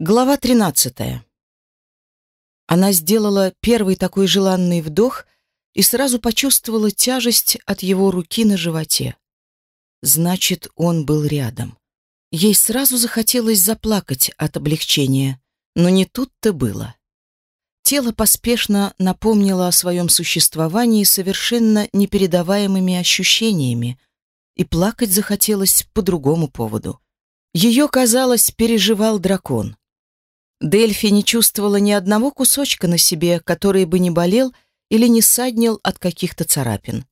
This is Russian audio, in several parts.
Глава 13. Она сделала первый такой желанный вдох и сразу почувствовала тяжесть от его руки на животе. Значит, он был рядом. Ей сразу захотелось заплакать от облегчения, но не тут-то было. Тело поспешно напомнило о своем существовании совершенно непередаваемыми ощущениями, и плакать захотелось по другому поводу. Ее, казалось, переживал дракон. Дельфи не чувствовала ни одного кусочка на себе, который бы не болел или не саднил от каких-то царапин.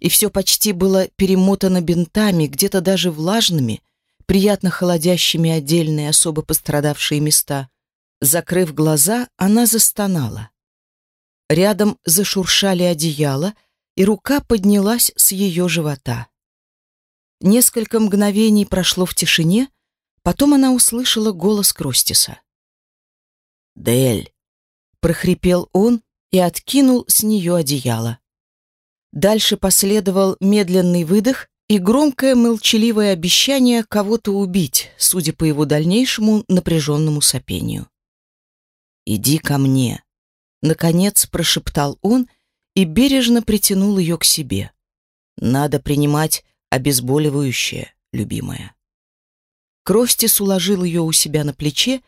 И все почти было перемотано бинтами, где-то даже влажными, приятно холодящими отдельные особо пострадавшие места. Закрыв глаза, она застонала. Рядом зашуршали одеяла, и рука поднялась с ее живота. Несколько мгновений прошло в тишине, потом она услышала голос Кростиса. «Дель!» — прохрипел он и откинул с нее одеяло. Дальше последовал медленный выдох и громкое молчаливое обещание кого-то убить, судя по его дальнейшему напряженному сопению. «Иди ко мне!» — наконец прошептал он и бережно притянул ее к себе. «Надо принимать обезболивающее, любимая». Кростис уложил ее у себя на плече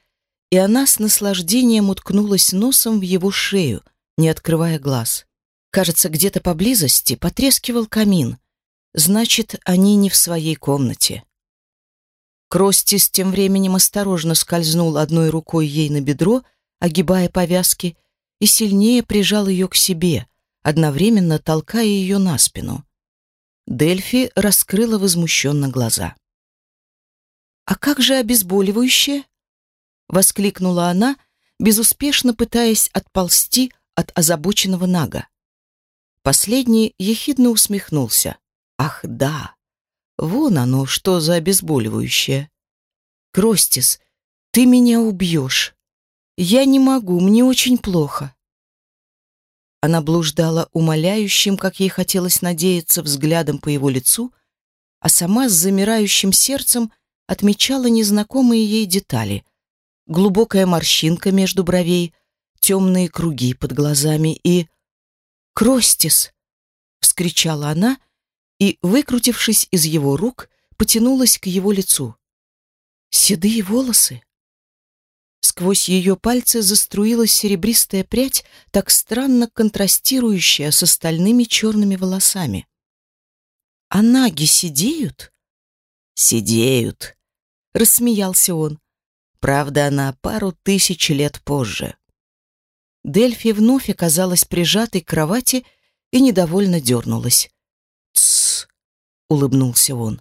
и она с наслаждением уткнулась носом в его шею, не открывая глаз. Кажется, где-то поблизости потрескивал камин. Значит, они не в своей комнате. Кростис тем временем осторожно скользнул одной рукой ей на бедро, огибая повязки, и сильнее прижал ее к себе, одновременно толкая ее на спину. Дельфи раскрыла возмущенно глаза. «А как же обезболивающее?» — воскликнула она, безуспешно пытаясь отползти от озабоченного Нага. Последний ехидно усмехнулся. «Ах, да! Вон оно, что за обезболивающее! Кростис, ты меня убьешь! Я не могу, мне очень плохо!» Она блуждала умоляющим, как ей хотелось надеяться, взглядом по его лицу, а сама с замирающим сердцем отмечала незнакомые ей детали — глубокая морщинка между бровей, темные круги под глазами и... «Кростис!» — вскричала она и, выкрутившись из его рук, потянулась к его лицу. «Седые волосы!» Сквозь ее пальцы заструилась серебристая прядь, так странно контрастирующая с остальными черными волосами. «А наги сидеют?» «Сидеют», — рассмеялся он. Правда, она пару тысяч лет позже. Дельфи вновь оказалась прижатой к кровати и недовольно дернулась. «Тссс!» — улыбнулся он.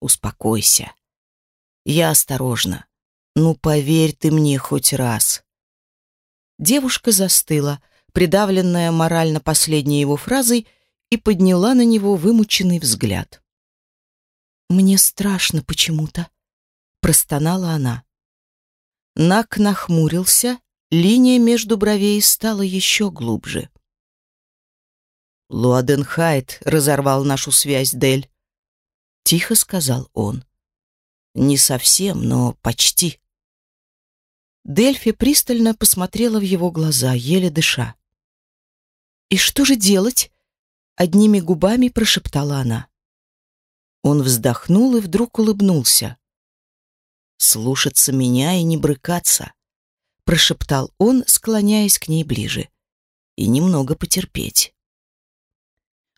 «Успокойся. Я осторожно. Ну, поверь ты мне хоть раз». Девушка застыла, придавленная морально последней его фразой, и подняла на него вымученный взгляд. «Мне страшно почему-то», — простонала она. Нак нахмурился, линия между бровей стала еще глубже. «Луаденхайт разорвал нашу связь, Дель», — тихо сказал он. «Не совсем, но почти». Дельфи пристально посмотрела в его глаза, еле дыша. «И что же делать?» — одними губами прошептала она. Он вздохнул и вдруг улыбнулся слушаться меня и не брыкаться, прошептал он, склоняясь к ней ближе. И немного потерпеть.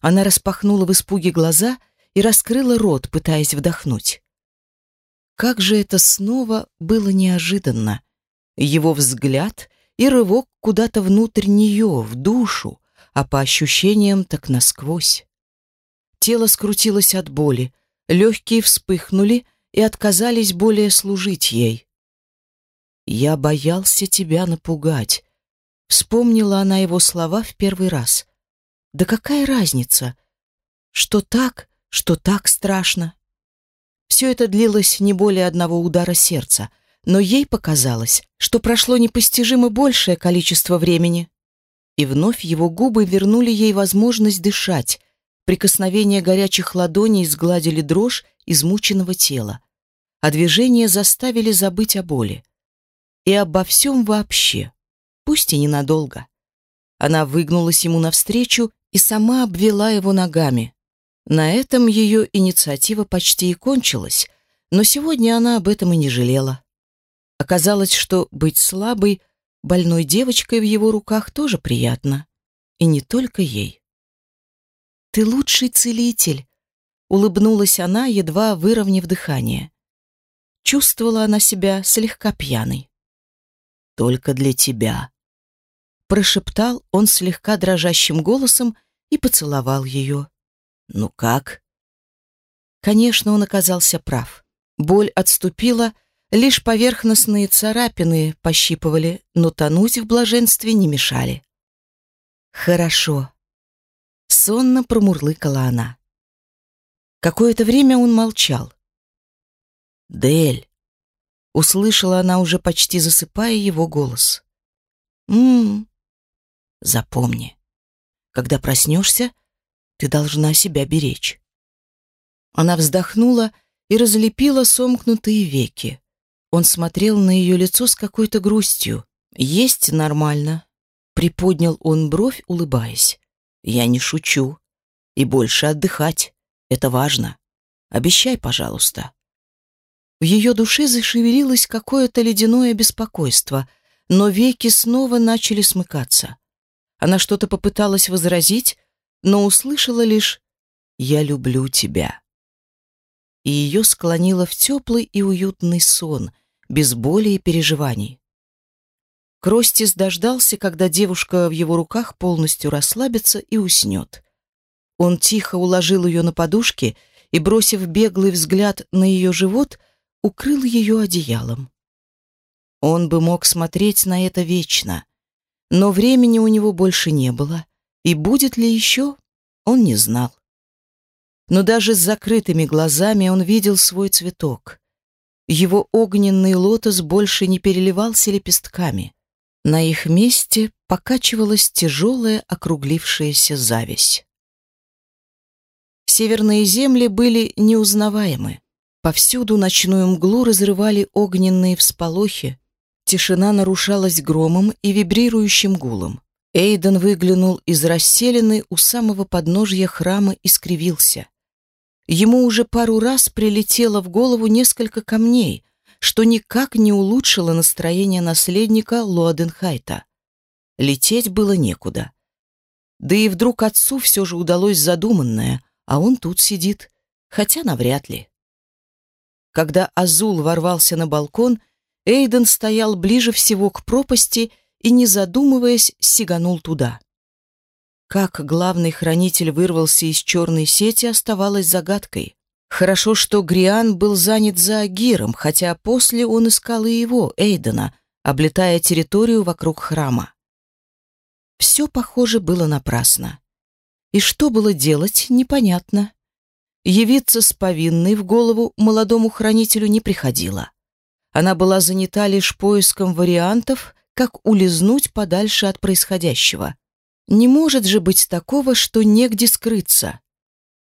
Она распахнула в испуге глаза и раскрыла рот, пытаясь вдохнуть. Как же это снова было неожиданно. Его взгляд и рывок куда-то внутрь нее, в душу, а по ощущениям так насквозь. Тело скрутилось от боли, легкие вспыхнули, и отказались более служить ей. «Я боялся тебя напугать», — вспомнила она его слова в первый раз. «Да какая разница? Что так, что так страшно?» Все это длилось не более одного удара сердца, но ей показалось, что прошло непостижимо большее количество времени. И вновь его губы вернули ей возможность дышать, прикосновения горячих ладоней сгладили дрожь измученного тела, а движения заставили забыть о боли. и обо всем вообще, пусть и ненадолго. Она выгнулась ему навстречу и сама обвела его ногами. На этом ее инициатива почти и кончилась, но сегодня она об этом и не жалела. Оказалось, что быть слабой, больной девочкой в его руках тоже приятно. И не только ей. «Ты лучший целитель», — улыбнулась она, едва выровняв дыхание. Чувствовала она себя слегка пьяной. «Только для тебя», — прошептал он слегка дрожащим голосом и поцеловал ее. «Ну как?» Конечно, он оказался прав. Боль отступила, лишь поверхностные царапины пощипывали, но тонуть в блаженстве не мешали. «Хорошо», — сонно промурлыкала она. Какое-то время он молчал. «Дель», — услышала она уже почти засыпая его голос. «М-м-м, запомни, когда проснешься, ты должна себя беречь». Она вздохнула и разлепила сомкнутые веки. Он смотрел на ее лицо с какой-то грустью. «Есть нормально», — приподнял он бровь, улыбаясь. «Я не шучу. И больше отдыхать. Это важно. Обещай, пожалуйста». В ее душе зашевелилось какое-то ледяное беспокойство, но веки снова начали смыкаться. Она что-то попыталась возразить, но услышала лишь «Я люблю тебя» и ее склонило в теплый и уютный сон, без боли и переживаний. Кростис дождался, когда девушка в его руках полностью расслабится и уснет. Он тихо уложил ее на подушки и, бросив беглый взгляд на ее живот, укрыл ее одеялом. Он бы мог смотреть на это вечно, но времени у него больше не было, и будет ли еще, он не знал но даже с закрытыми глазами он видел свой цветок. Его огненный лотос больше не переливался лепестками. На их месте покачивалась тяжелая округлившаяся зависть. Северные земли были неузнаваемы. Повсюду ночную мглу разрывали огненные всполохи, тишина нарушалась громом и вибрирующим гулом. Эйден выглянул из расселены у самого подножья храма и скривился. Ему уже пару раз прилетело в голову несколько камней, что никак не улучшило настроение наследника Луаденхайта. Лететь было некуда. Да и вдруг отцу все же удалось задуманное, а он тут сидит, хотя навряд ли. Когда Азул ворвался на балкон, Эйден стоял ближе всего к пропасти и, не задумываясь, сиганул туда. Как главный хранитель вырвался из черной сети, оставалось загадкой. Хорошо, что Гриан был занят за Агиром, хотя после он искал и его, Эйдена, облетая территорию вокруг храма. Все, похоже, было напрасно. И что было делать, непонятно. Явиться с повинной в голову молодому хранителю не приходило. Она была занята лишь поиском вариантов, как улизнуть подальше от происходящего. Не может же быть такого, что негде скрыться.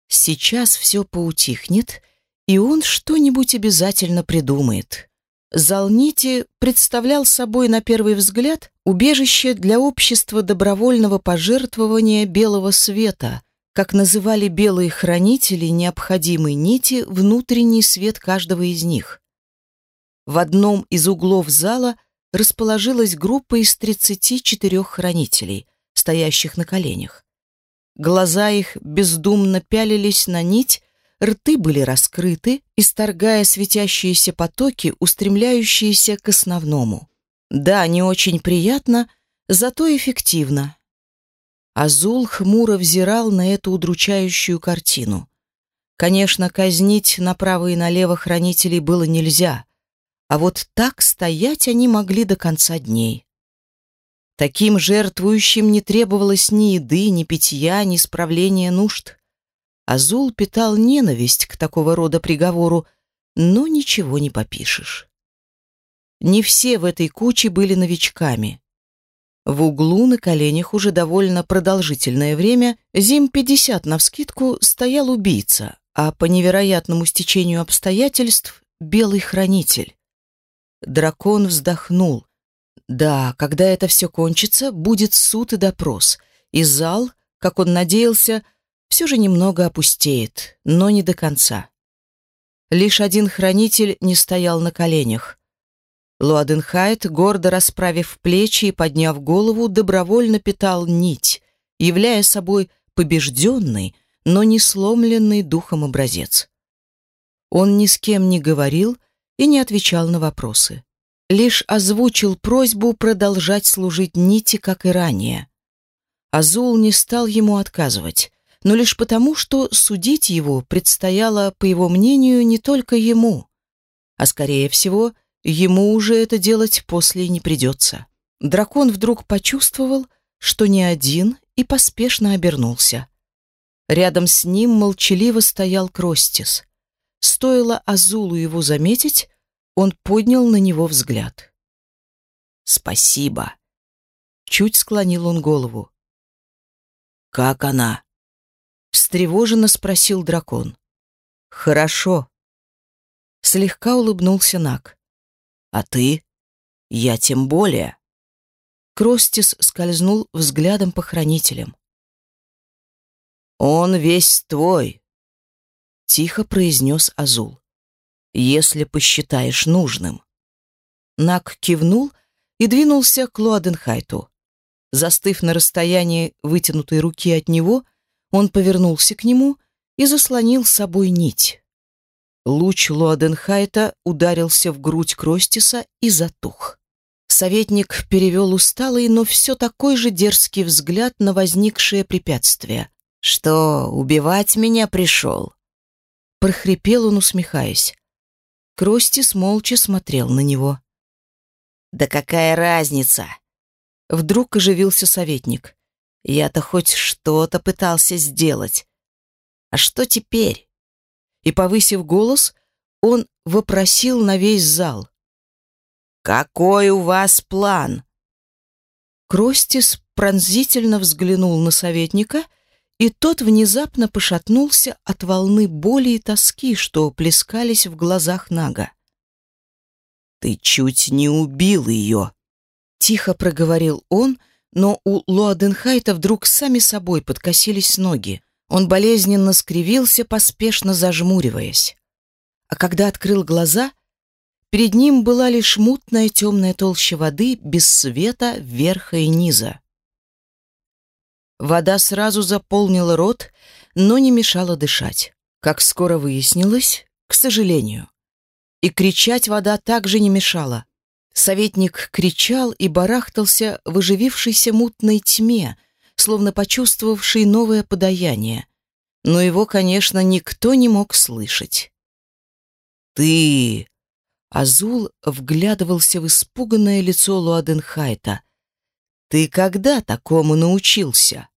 Сейчас все поутихнет, и он что-нибудь обязательно придумает. Залнити представлял собой на первый взгляд убежище для общества добровольного пожертвования белого света, как называли белые хранители необходимой нити внутренний свет каждого из них. В одном из углов зала расположилась группа из 34 хранителей, стоящих на коленях. Глаза их бездумно пялились на нить, рты были раскрыты, исторгая светящиеся потоки, устремляющиеся к основному. Да, не очень приятно, зато эффективно. Азул хмуро взирал на эту удручающую картину. Конечно, казнить направо и налево хранителей было нельзя, а вот так стоять они могли до конца дней. Таким жертвующим не требовалось ни еды, ни питья, ни справления нужд. Азул питал ненависть к такого рода приговору, но ничего не попишешь. Не все в этой куче были новичками. В углу на коленях уже довольно продолжительное время, зим 50 навскидку, стоял убийца, а по невероятному стечению обстоятельств — белый хранитель. Дракон вздохнул — Да, когда это все кончится, будет суд и допрос, и зал, как он надеялся, все же немного опустеет, но не до конца. Лишь один хранитель не стоял на коленях. Луаденхайт, гордо расправив плечи и подняв голову, добровольно питал нить, являя собой побежденный, но не сломленный духом образец. Он ни с кем не говорил и не отвечал на вопросы. Лишь озвучил просьбу продолжать служить нити, как и ранее. Азул не стал ему отказывать, но лишь потому, что судить его предстояло, по его мнению, не только ему, а, скорее всего, ему уже это делать после не придется. Дракон вдруг почувствовал, что не один, и поспешно обернулся. Рядом с ним молчаливо стоял Кростис. Стоило Азулу его заметить, он поднял на него взгляд. «Спасибо», — чуть склонил он голову. «Как она?» — встревоженно спросил дракон. «Хорошо». Слегка улыбнулся Нак. «А ты? Я тем более». Кростис скользнул взглядом по хранителям. «Он весь твой», — тихо произнес Азул, — «если посчитаешь нужным». Нак кивнул и двинулся к Луаденхайту. Застыв на расстоянии вытянутой руки от него, он повернулся к нему и заслонил с собой нить. Луч Луаденхайта ударился в грудь Кростиса и затух. Советник перевел усталый, но все такой же дерзкий взгляд на возникшее препятствие. «Что, убивать меня пришел?» Прохрипел он, усмехаясь. Кростис молча смотрел на него. «Да какая разница?» Вдруг оживился советник. «Я-то хоть что-то пытался сделать. А что теперь?» И, повысив голос, он вопросил на весь зал. «Какой у вас план?» Кростис пронзительно взглянул на советника, и тот внезапно пошатнулся от волны боли и тоски, что плескались в глазах Нага. «Ты чуть не убил ее!» Тихо проговорил он, но у Луаденхайта вдруг сами собой подкосились ноги. Он болезненно скривился, поспешно зажмуриваясь. А когда открыл глаза — Перед ним была лишь мутная темная толща воды без света верха и низа. Вода сразу заполнила рот, но не мешала дышать. Как скоро выяснилось, к сожалению. И кричать вода также не мешала. Советник кричал и барахтался в оживившейся мутной тьме, словно почувствовавший новое подаяние. Но его, конечно, никто не мог слышать. «Ты!» Азул вглядывался в испуганное лицо Луаденхайта. «Ты когда такому научился?»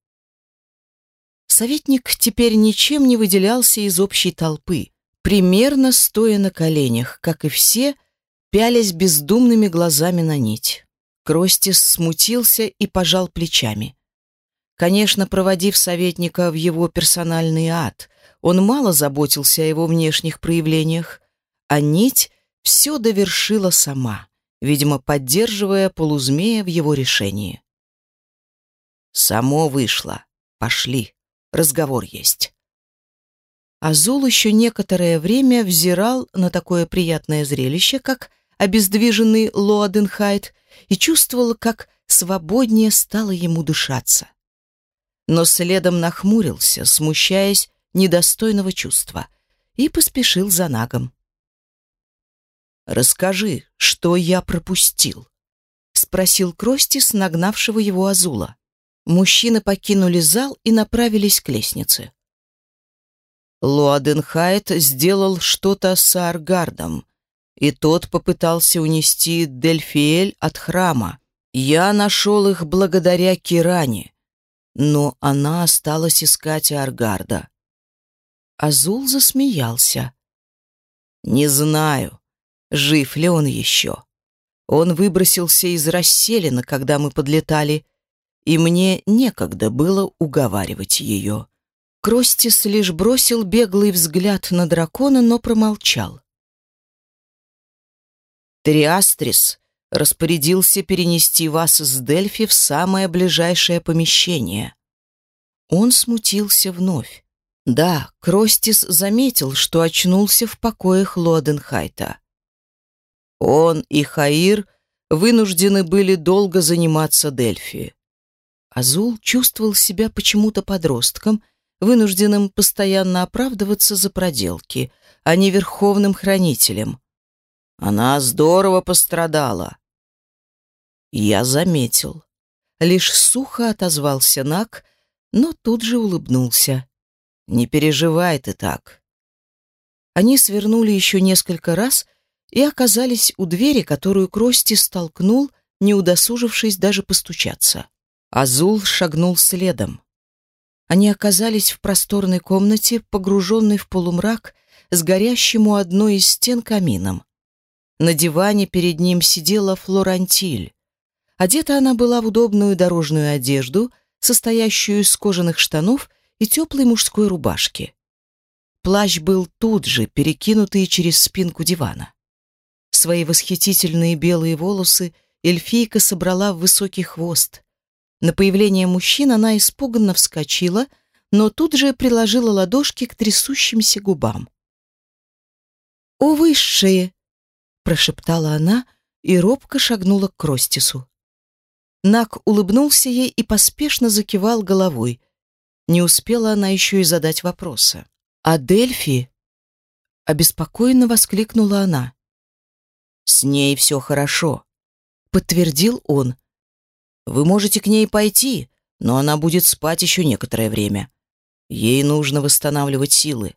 Советник теперь ничем не выделялся из общей толпы, примерно стоя на коленях, как и все, пялясь бездумными глазами на нить. Кростис смутился и пожал плечами. Конечно, проводив советника в его персональный ад, он мало заботился о его внешних проявлениях, а нить все довершила сама, видимо, поддерживая полузмея в его решении. «Само вышло. Пошли. Разговор есть». Азул еще некоторое время взирал на такое приятное зрелище, как обездвиженный Лоаденхайт, и чувствовал, как свободнее стало ему дышаться. Но следом нахмурился, смущаясь недостойного чувства, и поспешил за нагом. Расскажи, что я пропустил?» — спросил Кростис, нагнавшего его Азула. Мужчины покинули зал и направились к лестнице. Луаденхайт сделал что-то с Аргардом, и тот попытался унести Дельфиэль от храма. Я нашел их благодаря Киране, но она осталась искать Аргарда. Азул засмеялся. «Не знаю жив ли он еще. Он выбросился из расселена, когда мы подлетали, и мне некогда было уговаривать ее. Кростис лишь бросил беглый взгляд на дракона, но промолчал. Триастрис распорядился перенести вас с Дельфи в самое ближайшее помещение. Он смутился вновь. Да, Кростис заметил, что очнулся в покоях Лоденхайта. Он и Хаир вынуждены были долго заниматься Дельфи. Азул чувствовал себя почему-то подростком, вынужденным постоянно оправдываться за проделки, а не верховным хранителем. Она здорово пострадала. Я заметил. Лишь сухо отозвался Нак, но тут же улыбнулся. «Не переживай ты так». Они свернули еще несколько раз и оказались у двери, которую Крости столкнул, не удосужившись даже постучаться. Азул шагнул следом. Они оказались в просторной комнате, погруженной в полумрак, с горящим у одной из стен камином. На диване перед ним сидела Флорантиль. Одета она была в удобную дорожную одежду, состоящую из кожаных штанов и теплой мужской рубашки. Плащ был тут же, перекинутый через спинку дивана. Свои восхитительные белые волосы эльфийка собрала в высокий хвост. На появление мужчин она испуганно вскочила, но тут же приложила ладошки к трясущимся губам. «О, высшие!» — прошептала она и робко шагнула к Кростису. Нак улыбнулся ей и поспешно закивал головой. Не успела она еще и задать вопроса. «А Дельфи?» — обеспокоенно воскликнула она. «С ней все хорошо», — подтвердил он. «Вы можете к ней пойти, но она будет спать еще некоторое время. Ей нужно восстанавливать силы».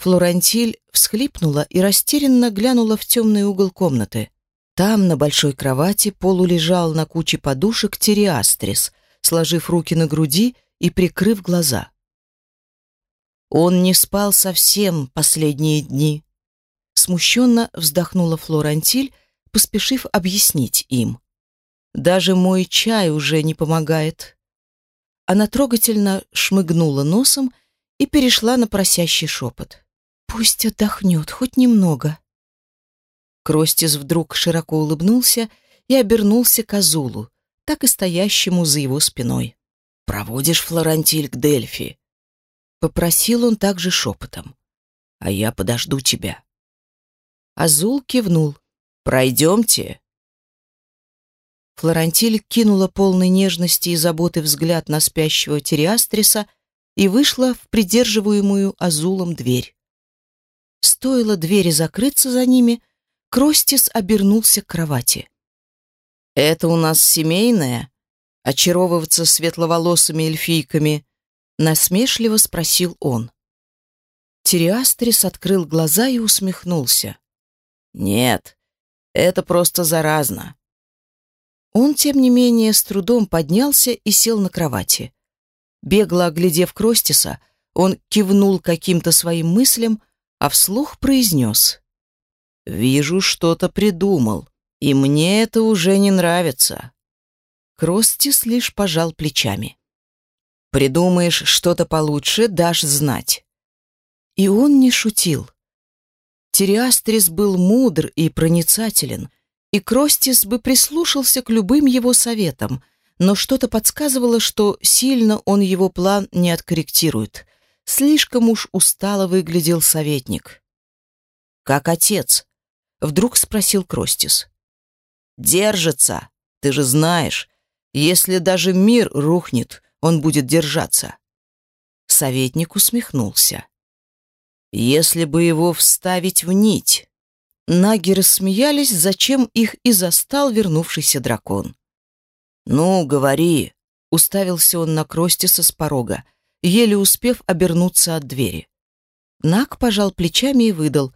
Флорантиль всхлипнула и растерянно глянула в темный угол комнаты. Там, на большой кровати, полулежал на куче подушек Териастрис, сложив руки на груди и прикрыв глаза. Он не спал совсем последние дни. Смущенно вздохнула Флорантиль, поспешив объяснить им. Даже мой чай уже не помогает. Она трогательно шмыгнула носом и перешла на просящий шепот. Пусть отдохнет хоть немного. Кростис вдруг широко улыбнулся и обернулся к Азулу, так и стоящему за его спиной. «Проводишь Флорантиль к Дельфи?» Попросил он также шепотом. «А я подожду тебя». Азул кивнул. «Пройдемте». Флорантиль кинула полный нежности и заботы взгляд на спящего Териастриса и вышла в придерживаемую Азулом дверь. Стоило двери закрыться за ними, Кростис обернулся к кровати. «Это у нас семейное? Очаровываться светловолосыми эльфийками?» Насмешливо спросил он. Тириастрис открыл глаза и усмехнулся. «Нет, это просто заразно». Он, тем не менее, с трудом поднялся и сел на кровати. Бегло оглядев Кростиса, он кивнул каким-то своим мыслям, а вслух произнес. «Вижу, что-то придумал, и мне это уже не нравится». Кростис лишь пожал плечами. «Придумаешь что-то получше, дашь знать». И он не шутил. Тириастрис был мудр и проницателен, и Кростис бы прислушался к любым его советам, но что-то подсказывало, что сильно он его план не откорректирует. Слишком уж устало выглядел советник. «Как отец?» — вдруг спросил Кростис. «Держится. Ты же знаешь, если даже мир рухнет, он будет держаться». Советник усмехнулся. «Если бы его вставить в нить...» Наги рассмеялись, зачем их и застал вернувшийся дракон. «Ну, говори», — уставился он на Кростиса с порога еле успев обернуться от двери. Нак пожал плечами и выдал.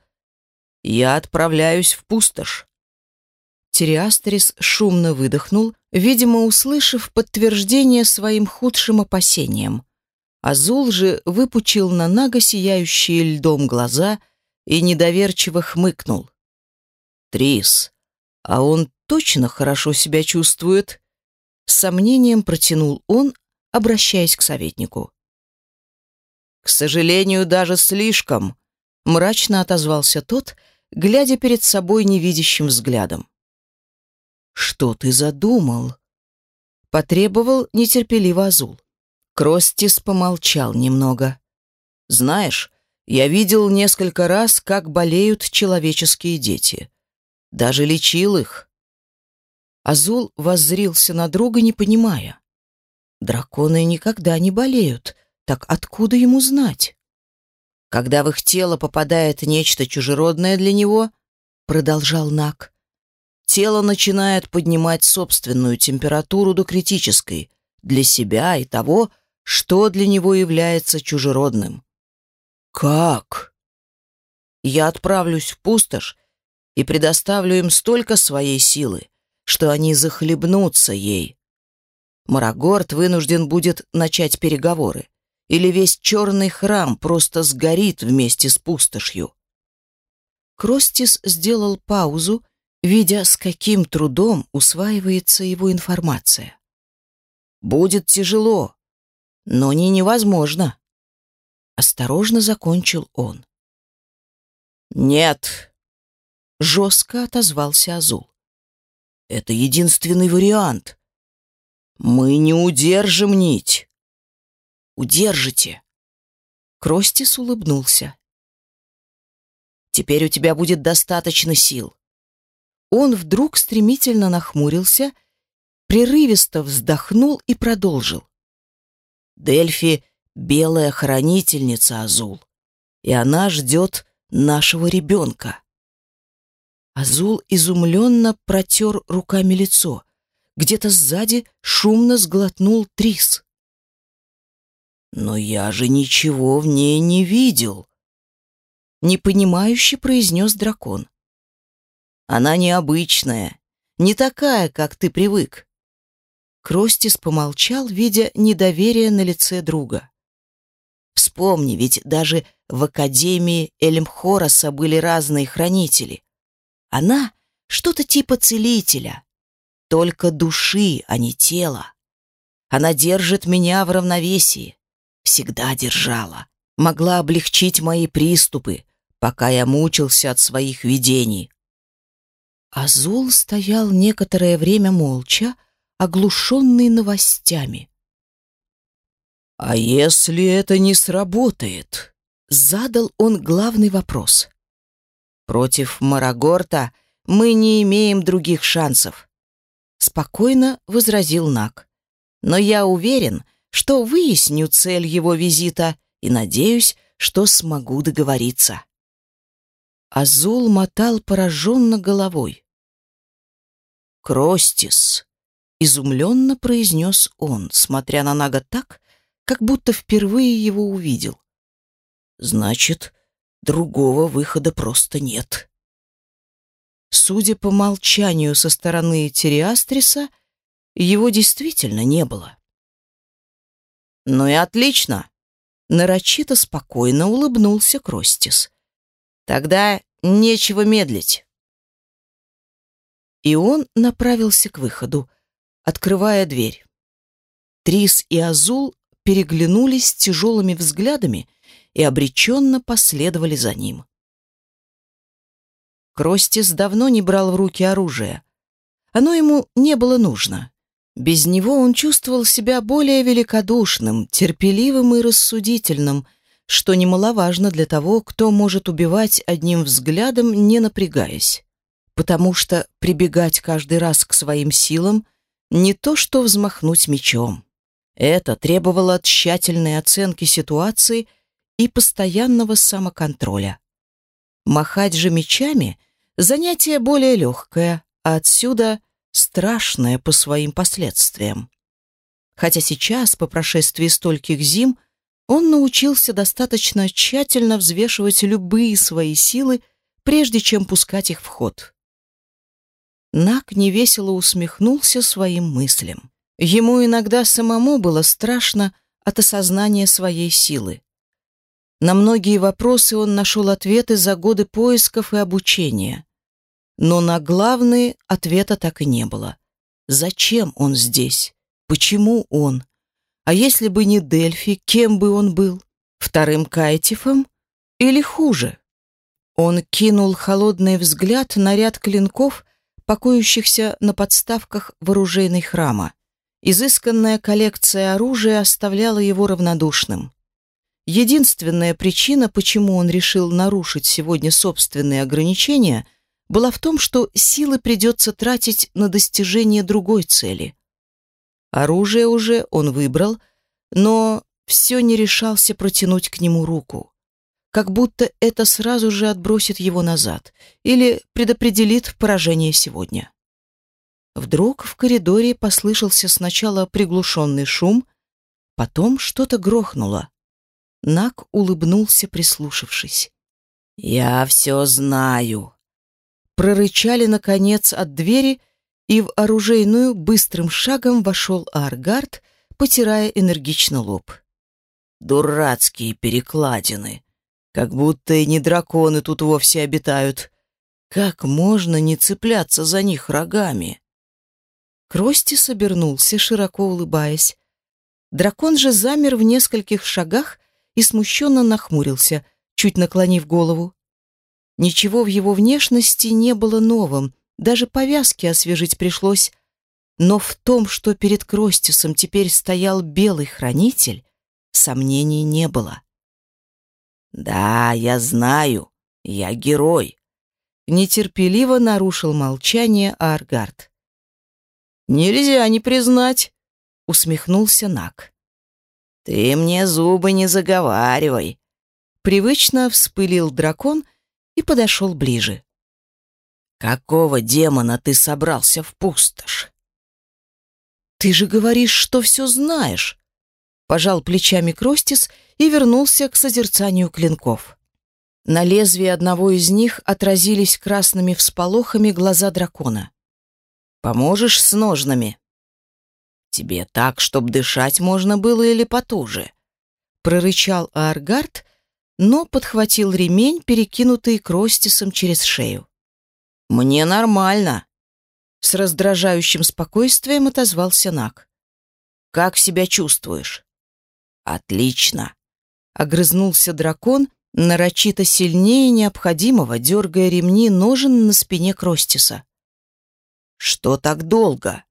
«Я отправляюсь в пустошь». Тириастрис шумно выдохнул, видимо, услышав подтверждение своим худшим опасениям. Азул же выпучил на Нага сияющие льдом глаза и недоверчиво хмыкнул. «Трис, а он точно хорошо себя чувствует?» С сомнением протянул он, обращаясь к советнику. «К сожалению, даже слишком», — мрачно отозвался тот, глядя перед собой невидящим взглядом. что ты задумал?» Потребовал нетерпеливо Азул. Кростис помолчал немного. «Знаешь, я видел несколько раз, как болеют человеческие дети. Даже лечил их». Азул воззрился на друга, не понимая. «Драконы никогда не болеют, так откуда ему знать?» «Когда в их тело попадает нечто чужеродное для него», — продолжал Нак, тело начинает поднимать собственную температуру до критической для себя и того, что для него является чужеродным. Как? Я отправлюсь в пустошь и предоставлю им столько своей силы, что они захлебнутся ей. Марагорд вынужден будет начать переговоры, или весь черный храм просто сгорит вместе с пустошью. Кростис сделал паузу, видя, с каким трудом усваивается его информация. «Будет тяжело, но не невозможно. Осторожно закончил он. Нет, жестко отозвался Азул. Это единственный вариант. Мы не удержим нить. Удержите. Кростис улыбнулся. Теперь у тебя будет достаточно сил. Он вдруг стремительно нахмурился, прерывисто вздохнул и продолжил. Дельфи — белая хранительница Азул, и она ждет нашего ребенка. Азул изумленно протер руками лицо. Где-то сзади шумно сглотнул Трис. «Но я же ничего в ней не видел», — непонимающе произнес дракон. «Она необычная, не такая, как ты привык. Кростис помолчал, видя недоверие на лице друга. Вспомни, ведь даже в Академии Эльмхороса были разные хранители. Она что-то типа целителя, только души, а не тела. Она держит меня в равновесии, всегда держала, могла облегчить мои приступы, пока я мучился от своих видений. Азул стоял некоторое время молча, оглушенный новостями. «А если это не сработает?» — задал он главный вопрос. «Против Марагорта мы не имеем других шансов», — спокойно возразил Нак. «Но я уверен, что выясню цель его визита и надеюсь, что смогу договориться». Азул мотал пораженно головой. «Кростис», изумленно произнес он, смотря на Нага так, как будто впервые его увидел. Значит, другого выхода просто нет. Судя по молчанию со стороны Териастриса, его действительно не было. «Ну и отлично!» Нарочито спокойно улыбнулся Кростис. «Тогда нечего медлить». И он направился к выходу, открывая дверь. Трис и Азул переглянулись тяжелыми взглядами и обреченно последовали за ним. Кростис давно не брал в руки оружие. Оно ему не было нужно. Без него он чувствовал себя более великодушным, терпеливым и рассудительным, что немаловажно для того, кто может убивать одним взглядом, не напрягаясь. Потому что прибегать каждый раз к своим силам не то что взмахнуть мечом. Это требовало тщательной оценки ситуации и постоянного самоконтроля. Махать же мечами — занятие более легкое, а отсюда страшное по своим последствиям. Хотя сейчас, по прошествии стольких зим, он научился достаточно тщательно взвешивать любые свои силы, прежде чем пускать их в ход. Нак невесело усмехнулся своим мыслям. Ему иногда самому было страшно от осознания своей силы. На многие вопросы он нашел ответы за годы поисков и обучения. Но на главные ответа так и не было. Зачем он здесь? Почему он? А если бы не Дельфи, кем бы он был? Вторым Кайтифом? Или хуже? Он кинул холодный взгляд на ряд клинков, покоящихся на подставках вооружейной храма. Изысканная коллекция оружия оставляла его равнодушным. Единственная причина, почему он решил нарушить сегодня собственные ограничения, была в том, что силы придется тратить на достижение другой цели. Оружие уже он выбрал, но все не решался протянуть к нему руку. Как будто это сразу же отбросит его назад или предопределит поражение сегодня. Вдруг в коридоре послышался сначала приглушенный шум, потом что-то грохнуло. Нак улыбнулся, прислушавшись. «Я все знаю!» Прорычали, наконец, от двери, и в оружейную быстрым шагом вошел Аргард, потирая энергично лоб. «Дурацкие перекладины! Как будто и не драконы тут вовсе обитают! Как можно не цепляться за них рогами?» Крости собернулся, широко улыбаясь. Дракон же замер в нескольких шагах и смущенно нахмурился, чуть наклонив голову. Ничего в его внешности не было новым, даже повязки освежить пришлось. Но в том, что перед Кростисом теперь стоял белый хранитель, сомнений не было. «Да, я знаю, я герой», — нетерпеливо нарушил молчание Аргард. «Нельзя не признать», — усмехнулся Нак. «Ты мне зубы не заговаривай!» Привычно вспылил дракон и подошел ближе. «Какого демона ты собрался в пустошь?» «Ты же говоришь, что все знаешь!» Пожал плечами Кростис и вернулся к созерцанию клинков. На лезвии одного из них отразились красными всполохами глаза дракона. «Поможешь с ножнами?» Тебе так, чтоб дышать можно было или потуже?» Прорычал Аргард, но подхватил ремень, перекинутый Кростисом через шею. «Мне нормально», — с раздражающим спокойствием отозвался Нак. «Как себя чувствуешь?» «Отлично», — огрызнулся дракон, нарочито сильнее необходимого, дергая ремни ножен на спине Кростиса. «Что так долго?»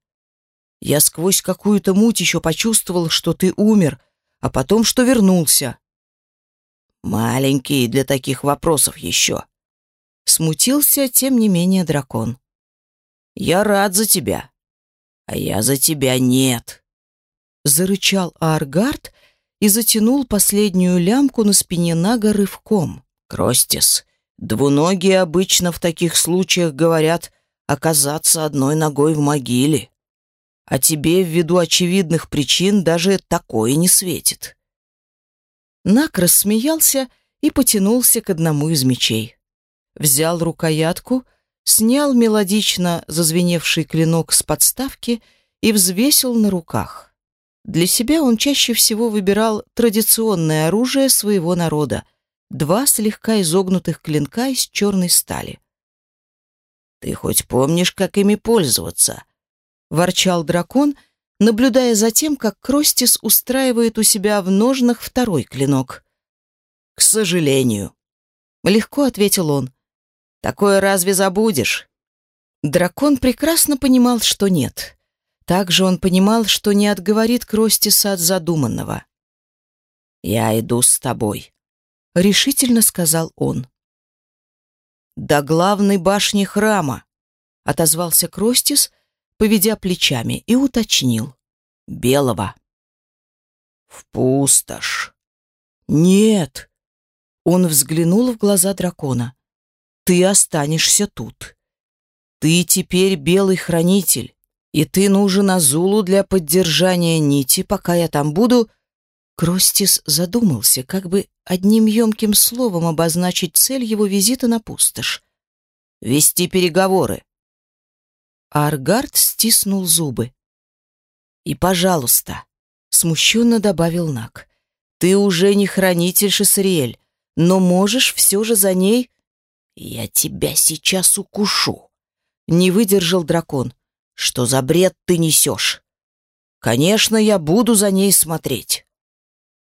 Я сквозь какую-то муть еще почувствовал, что ты умер, а потом, что вернулся. Маленький для таких вопросов еще. Смутился, тем не менее, дракон. Я рад за тебя, а я за тебя нет. Зарычал Аргард и затянул последнюю лямку на спине Нага рывком. Кростис, двуногие обычно в таких случаях говорят оказаться одной ногой в могиле а тебе ввиду очевидных причин даже такое не светит. Нак рассмеялся и потянулся к одному из мечей. Взял рукоятку, снял мелодично зазвеневший клинок с подставки и взвесил на руках. Для себя он чаще всего выбирал традиционное оружие своего народа — два слегка изогнутых клинка из черной стали. «Ты хоть помнишь, как ими пользоваться?» ворчал дракон, наблюдая за тем, как Кростис устраивает у себя в ножнах второй клинок. «К сожалению», — легко ответил он. «Такое разве забудешь?» Дракон прекрасно понимал, что нет. Также он понимал, что не отговорит Кростиса от задуманного. «Я иду с тобой», — решительно сказал он. «До главной башни храма», — отозвался Кростис, — поведя плечами, и уточнил. «Белого». «В пустошь». «Нет». Он взглянул в глаза дракона. «Ты останешься тут. Ты теперь белый хранитель, и ты нужен Азулу для поддержания нити, пока я там буду...» Кростис задумался, как бы одним емким словом обозначить цель его визита на пустошь. «Вести переговоры», а Аргард стиснул зубы. «И, пожалуйста», — смущенно добавил Нак, — «ты уже не хранитель Шесариэль, но можешь все же за ней...» «Я тебя сейчас укушу», — не выдержал дракон. «Что за бред ты несешь?» «Конечно, я буду за ней смотреть».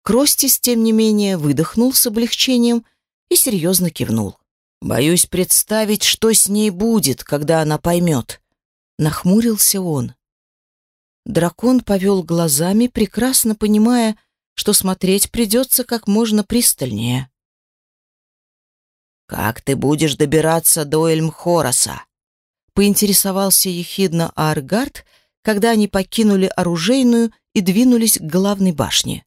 Кростис, тем не менее, выдохнул с облегчением и серьезно кивнул. Боюсь представить, что с ней будет, когда она поймет. Нахмурился он. Дракон повел глазами, прекрасно понимая, что смотреть придется как можно пристальнее. «Как ты будешь добираться до Эльмхороса?» Поинтересовался ехидно Аргард, когда они покинули оружейную и двинулись к главной башне.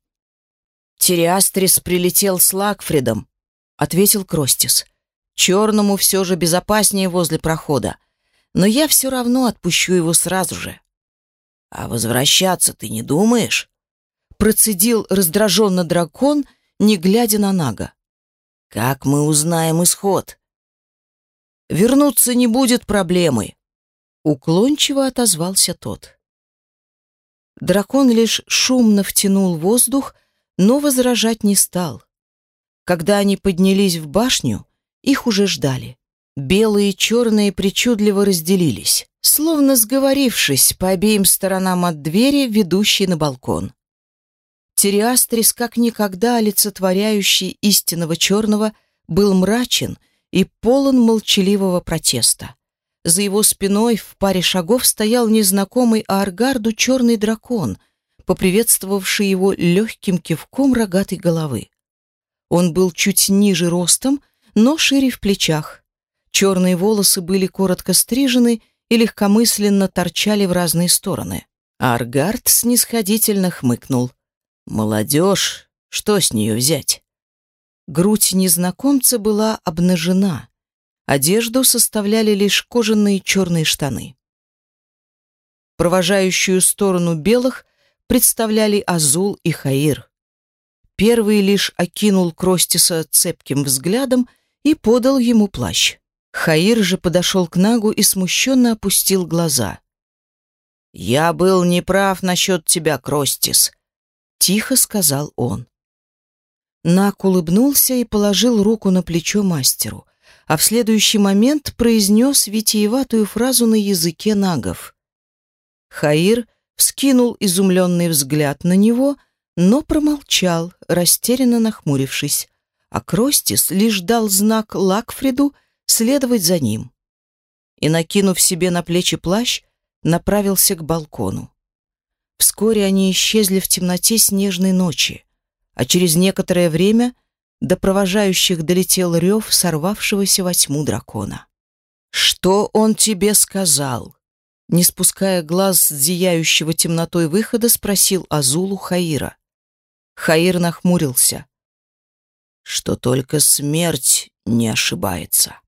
«Тириастрис прилетел с Лакфридом», — ответил Кростис. «Черному все же безопаснее возле прохода, но я все равно отпущу его сразу же». «А возвращаться ты не думаешь?» Процедил раздраженно дракон, не глядя на Нага. Как мы узнаем исход? Вернуться не будет проблемой. Уклончиво отозвался тот. Дракон лишь шумно втянул воздух, но возражать не стал. Когда они поднялись в башню, их уже ждали. Белые и черные причудливо разделились, словно сговорившись по обеим сторонам от двери, ведущей на балкон. Тириастрис, как никогда олицетворяющий истинного черного, был мрачен и полон молчаливого протеста. За его спиной в паре шагов стоял незнакомый Ааргарду черный дракон, поприветствовавший его легким кивком рогатой головы. Он был чуть ниже ростом, но шире в плечах. Черные волосы были коротко стрижены и легкомысленно торчали в разные стороны. Аргард снисходительно хмыкнул — Молодежь, что с нее взять? Грудь незнакомца была обнажена. Одежду составляли лишь кожаные черные штаны. Провожающую сторону белых представляли Азул и Хаир. Первый лишь окинул Кростиса цепким взглядом и подал ему плащ. Хаир же подошел к Нагу и смущенно опустил глаза. «Я был неправ насчет тебя, Кростис», тихо сказал он. Нак улыбнулся и положил руку на плечо мастеру, а в следующий момент произнес витиеватую фразу на языке нагов. Хаир вскинул изумленный взгляд на него, но промолчал, растерянно нахмурившись, а Кростис лишь дал знак Лакфриду следовать за ним. И, накинув себе на плечи плащ, направился к балкону. Вскоре они исчезли в темноте снежной ночи, а через некоторое время до провожающих долетел рев сорвавшегося во тьму дракона. «Что он тебе сказал?» Не спуская глаз с зияющего темнотой выхода, спросил Азулу Хаира. Хаир нахмурился. «Что только смерть не ошибается».